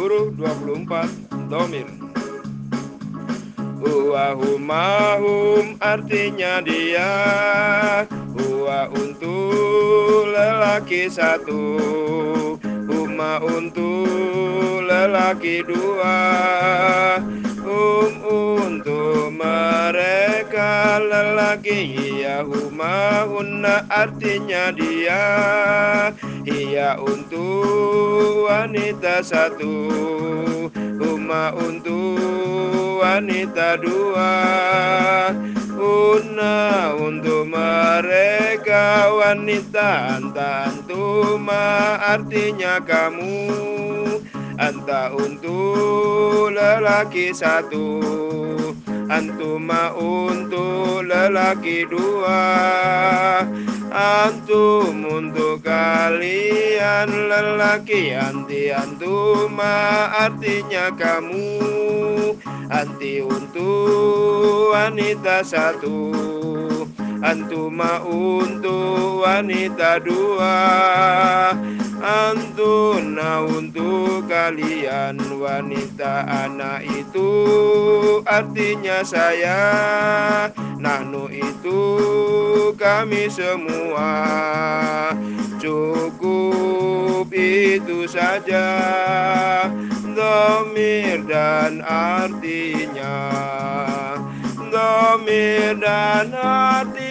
huruf 24 domir. Huwa humahum artinya dia Huwa untuk lelaki satu Huma untuk lelaki dua. Hum untuk mereka lelaki Ya huma artinya dia Ia untuk wanita satu Huma untuk wanita dua Una untuk mereka wanita Anta antuma artinya kamu Anta untuk lelaki satu Antuma untuk lelaki dua Antum untuk kalian lelaki Anti antuma artinya kamu. Anti untuk wanita satu Antuma untuk wanita dua. Antuna untuk kalian wanita anak itu artinya saya. Nahnu itu kami semua. Cukup itu saja. Domir dan artinya. Domir dan artinya